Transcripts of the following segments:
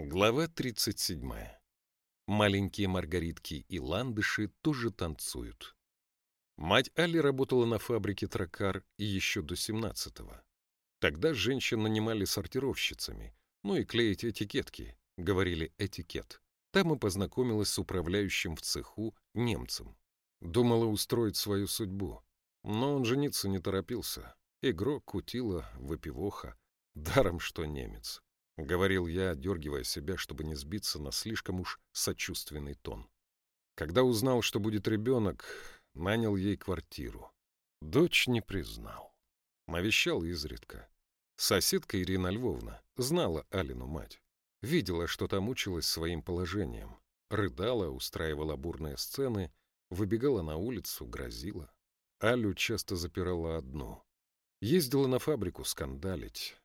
Глава 37. Маленькие маргаритки и ландыши тоже танцуют. Мать Али работала на фабрике Тракар еще до 17-го. Тогда женщин нанимали сортировщицами, ну и клеить этикетки, говорили этикет. Там и познакомилась с управляющим в цеху немцем. Думала устроить свою судьбу. Но он жениться не торопился. Игрок, кутила, выпивоха. Даром, что немец. — говорил я, дергивая себя, чтобы не сбиться на слишком уж сочувственный тон. Когда узнал, что будет ребенок, нанял ей квартиру. Дочь не признал. Навещал изредка. Соседка Ирина Львовна знала Алину мать. Видела, что та мучилась своим положением. Рыдала, устраивала бурные сцены, выбегала на улицу, грозила. Алю часто запирала одну. Ездила на фабрику скандалить.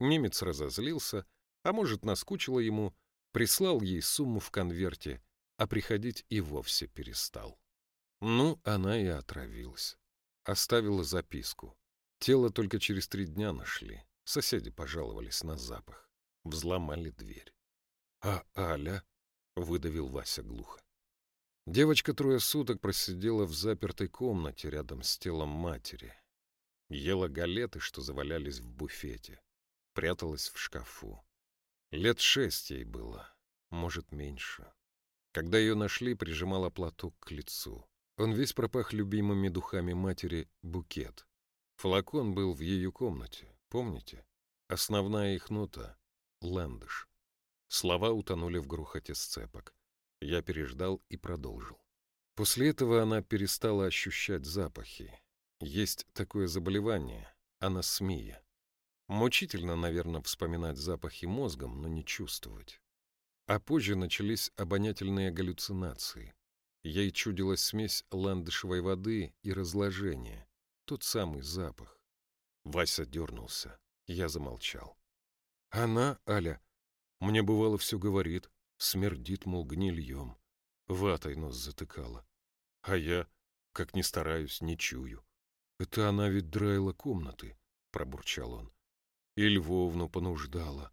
Немец разозлился, а может, наскучило ему, прислал ей сумму в конверте, а приходить и вовсе перестал. Ну, она и отравилась. Оставила записку. Тело только через три дня нашли. Соседи пожаловались на запах. Взломали дверь. «А Аля?» — выдавил Вася глухо. Девочка трое суток просидела в запертой комнате рядом с телом матери. Ела галеты, что завалялись в буфете пряталась в шкафу. Лет шесть ей было, может, меньше. Когда ее нашли, прижимала платок к лицу. Он весь пропах любимыми духами матери букет. Флакон был в ее комнате, помните? Основная их нота — ландыш. Слова утонули в грохоте сцепок. Я переждал и продолжил. После этого она перестала ощущать запахи. Есть такое заболевание — анасмия. Мучительно, наверное, вспоминать запахи мозгом, но не чувствовать. А позже начались обонятельные галлюцинации. Ей чудилась смесь ландышевой воды и разложения. Тот самый запах. Вася дернулся. Я замолчал. Она, Аля, мне бывало все говорит, смердит, мол, гнильем. Ватой нос затыкала. А я, как ни стараюсь, не чую. Это она ведь драила комнаты, пробурчал он и Львовну понуждала.